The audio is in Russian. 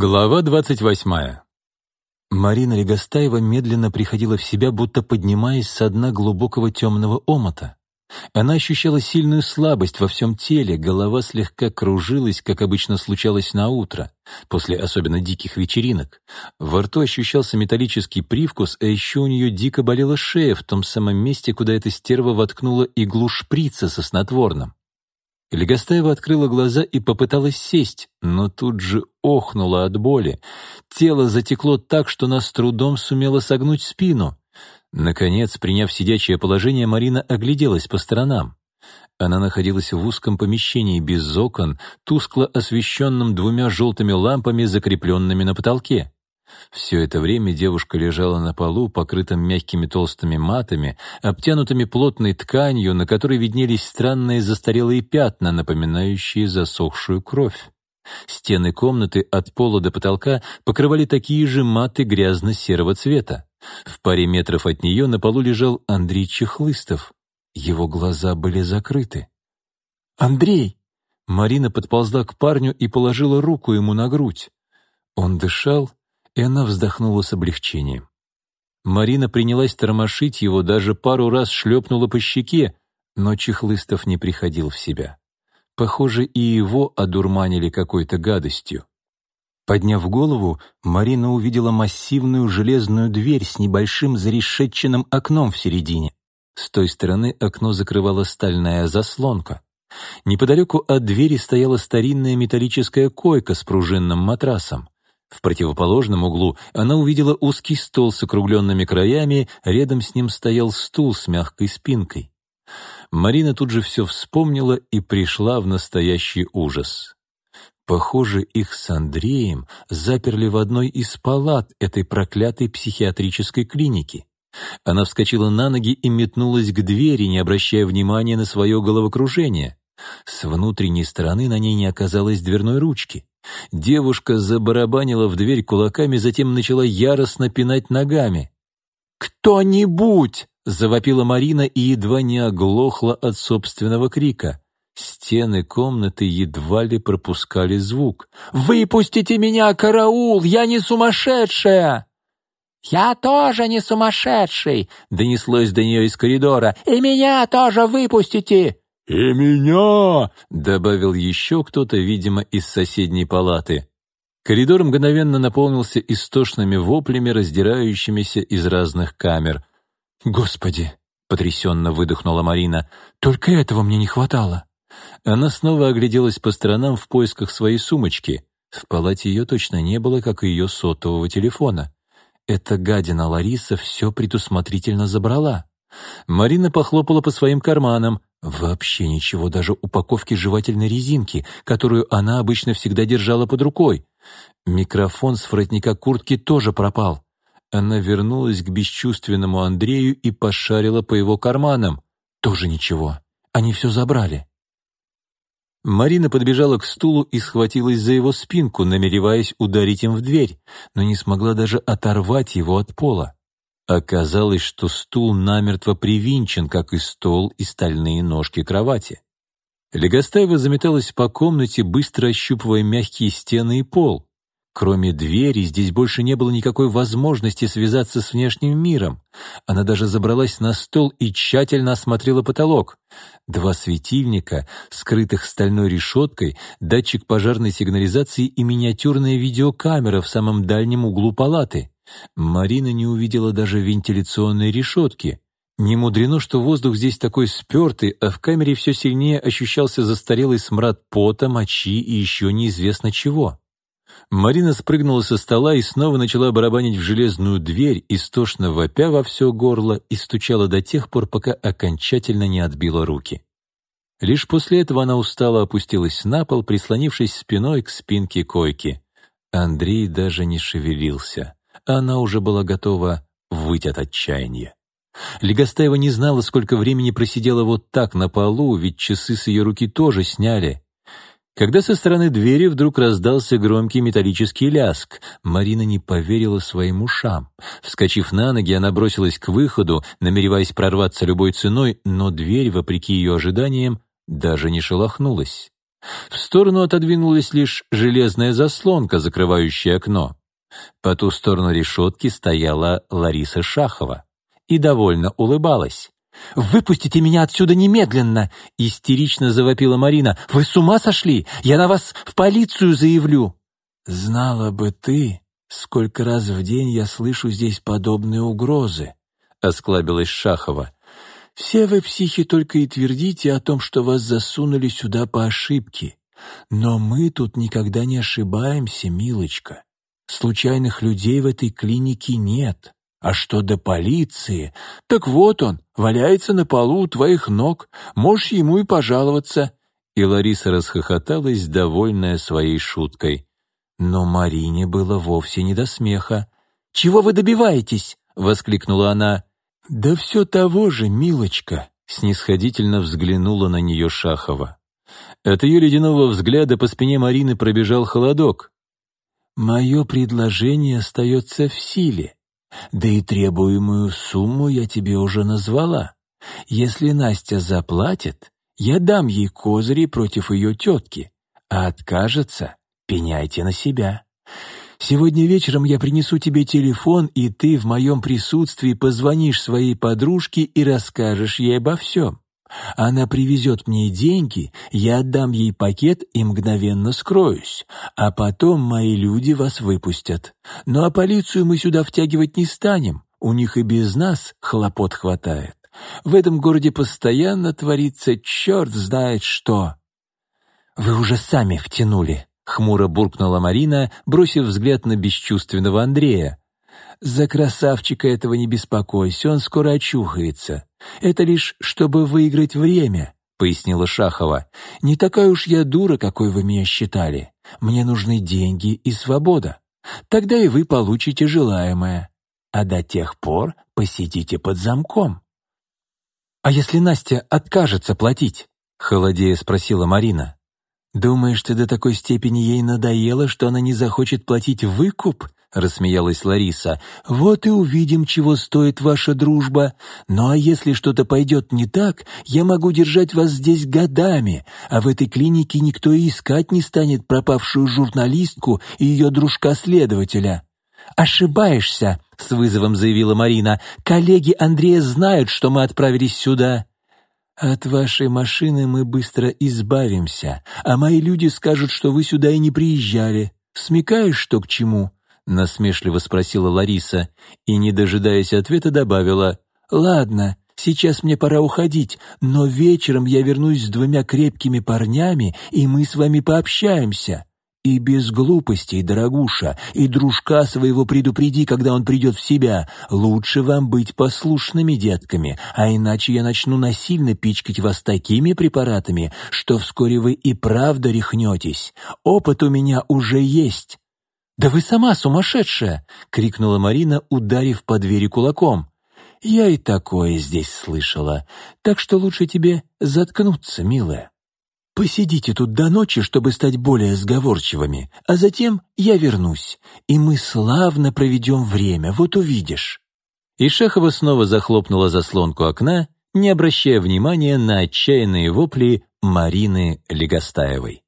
Глава двадцать восьмая. Марина Легостаева медленно приходила в себя, будто поднимаясь со дна глубокого темного омота. Она ощущала сильную слабость во всем теле, голова слегка кружилась, как обычно случалось на утро, после особенно диких вечеринок. Во рту ощущался металлический привкус, а еще у нее дико болела шея в том самом месте, куда эта стерва воткнула иглу шприца со снотворным. Легостаева открыла глаза и попыталась сесть, но тут же охнула от боли. Тело затекло так, что она с трудом сумела согнуть спину. Наконец, приняв сидячее положение, Марина огляделась по сторонам. Она находилась в узком помещении без окон, тускло освещенном двумя желтыми лампами, закрепленными на потолке. Все это время девушка лежала на полу, покрытым мягкими толстыми матами, обтянутыми плотной тканью, на которой виднелись странные застарелые пятна, напоминающие засохшую кровь. Стены комнаты от пола до потолка покрывали такие же маты грязно-серого цвета. В паре метров от нее на полу лежал Андрей Чехлыстов. Его глаза были закрыты. «Андрей!» Марина подползла к парню и положила руку ему на грудь. Он дышал, и она вздохнула с облегчением. Марина принялась тормошить его, даже пару раз шлепнула по щеке, но Чехлыстов не приходил в себя. Похоже, и его одурманили какой-то гадостью. Подняв голову, Марина увидела массивную железную дверь с небольшим зарешетченным окном в середине. С той стороны окно закрывала стальная заслонка. Неподалеку от двери стояла старинная металлическая койка с пружинным матрасом. В противоположном углу она увидела узкий стол с округленными краями, рядом с ним стоял стул с мягкой спинкой. Марина тут же все вспомнила и пришла в настоящий ужас. Похоже, их с Андреем заперли в одной из палат этой проклятой психиатрической клиники. Она вскочила на ноги и метнулась к двери, не обращая внимания на свое головокружение. С внутренней стороны на ней не оказалось дверной ручки. Девушка забарабанила в дверь кулаками, затем начала яростно пинать ногами. «Кто-нибудь!» — завопила Марина и едва не оглохла от собственного крика. Стены комнаты едва ли пропускали звук. «Выпустите меня, караул! Я не сумасшедшая!» «Я тоже не сумасшедший!» — донеслось до нее из коридора. «И меня тоже выпустите!» «И меня!» — добавил еще кто-то, видимо, из соседней палаты. Коридор мгновенно наполнился истошными воплями, раздирающимися из разных камер. «Господи!» — потрясенно выдохнула Марина. «Только этого мне не хватало!» Она снова огляделась по сторонам в поисках своей сумочки. В палате ее точно не было, как и ее сотового телефона. Эта гадина Лариса все предусмотрительно забрала. Марина похлопала по своим карманам. Вообще ничего, даже упаковки жевательной резинки, которую она обычно всегда держала под рукой. Микрофон с воротника куртки тоже пропал. Она вернулась к бесчувственному Андрею и пошарила по его карманам. Тоже ничего. Они все забрали. Марина подбежала к стулу и схватилась за его спинку, намереваясь ударить им в дверь, но не смогла даже оторвать его от пола. Оказалось, что стул намертво привинчен, как и стол и стальные ножки кровати. Легостаева заметалась по комнате, быстро ощупывая мягкие стены и пол. Кроме двери, здесь больше не было никакой возможности связаться с внешним миром. Она даже забралась на стол и тщательно осмотрела потолок. Два светильника, скрытых стальной решеткой, датчик пожарной сигнализации и миниатюрная видеокамера в самом дальнем углу палаты. Марина не увидела даже вентиляционной решетки. Не мудрено, что воздух здесь такой спертый, а в камере все сильнее ощущался застарелый смрад пота, мочи и еще неизвестно чего. Марина спрыгнула со стола и снова начала барабанить в железную дверь, истошно вопя во все горло и стучала до тех пор, пока окончательно не отбила руки. Лишь после этого она устало опустилась на пол, прислонившись спиной к спинке койки. Андрей даже не шевелился она уже была готова выть от отчаяния. Легостаева не знала, сколько времени просидела вот так на полу, ведь часы с ее руки тоже сняли. Когда со стороны двери вдруг раздался громкий металлический ляск, Марина не поверила своим ушам. Вскочив на ноги, она бросилась к выходу, намереваясь прорваться любой ценой, но дверь, вопреки ее ожиданиям, даже не шелохнулась. В сторону отодвинулась лишь железная заслонка, закрывающая окно. По ту сторону решетки стояла Лариса Шахова и довольно улыбалась. «Выпустите меня отсюда немедленно!» — истерично завопила Марина. «Вы с ума сошли? Я на вас в полицию заявлю!» «Знала бы ты, сколько раз в день я слышу здесь подобные угрозы!» — осклабилась Шахова. «Все вы, психи, только и твердите о том, что вас засунули сюда по ошибке. Но мы тут никогда не ошибаемся, милочка. Случайных людей в этой клинике нет. А что до полиции? Так вот он, валяется на полу у твоих ног. Можешь ему и пожаловаться». И Лариса расхохоталась, довольная своей шуткой. Но Марине было вовсе не до смеха. «Чего вы добиваетесь?» — воскликнула она. «Да все того же, милочка», — снисходительно взглянула на нее Шахова. От ее ледяного взгляда по спине Марины пробежал холодок. «Мое предложение остается в силе, да и требуемую сумму я тебе уже назвала. Если Настя заплатит, я дам ей козыри против ее тетки, а откажется, пеняйте на себя». Сегодня вечером я принесу тебе телефон, и ты в моем присутствии позвонишь своей подружке и расскажешь ей обо всем. Она привезет мне деньги, я отдам ей пакет и мгновенно скроюсь, а потом мои люди вас выпустят. Ну а полицию мы сюда втягивать не станем, у них и без нас хлопот хватает. В этом городе постоянно творится черт знает что. Вы уже сами втянули, Хмуро буркнула Марина, бросив взгляд на бесчувственного Андрея. «За красавчика этого не беспокойся, он скоро очухается. Это лишь, чтобы выиграть время», — пояснила Шахова. «Не такая уж я дура, какой вы меня считали. Мне нужны деньги и свобода. Тогда и вы получите желаемое. А до тех пор посидите под замком». «А если Настя откажется платить?» — холодея спросила Марина. «Думаешь, ты до такой степени ей надоело, что она не захочет платить выкуп?» — рассмеялась Лариса. «Вот и увидим, чего стоит ваша дружба. Ну а если что-то пойдет не так, я могу держать вас здесь годами, а в этой клинике никто и искать не станет пропавшую журналистку и ее дружка-следователя». «Ошибаешься», — с вызовом заявила Марина. «Коллеги Андрея знают, что мы отправились сюда». «От вашей машины мы быстро избавимся, а мои люди скажут, что вы сюда и не приезжали. Смекаешь, что к чему?» — насмешливо спросила Лариса и, не дожидаясь ответа, добавила. «Ладно, сейчас мне пора уходить, но вечером я вернусь с двумя крепкими парнями, и мы с вами пообщаемся. И без глупостей, дорогуша, и дружка своего предупреди, когда он придет в себя. Лучше вам быть послушными детками, а иначе я начну насильно пичкать вас такими препаратами, что вскоре вы и правда рехнетесь. Опыт у меня уже есть». «Да вы сама сумасшедшая!» — крикнула Марина, ударив по двери кулаком. «Я и такое здесь слышала, так что лучше тебе заткнуться, милая». Посидите тут до ночи, чтобы стать более сговорчивыми, а затем я вернусь, и мы славно проведем время, вот увидишь». И Шахова снова захлопнула заслонку окна, не обращая внимания на отчаянные вопли Марины Легостаевой.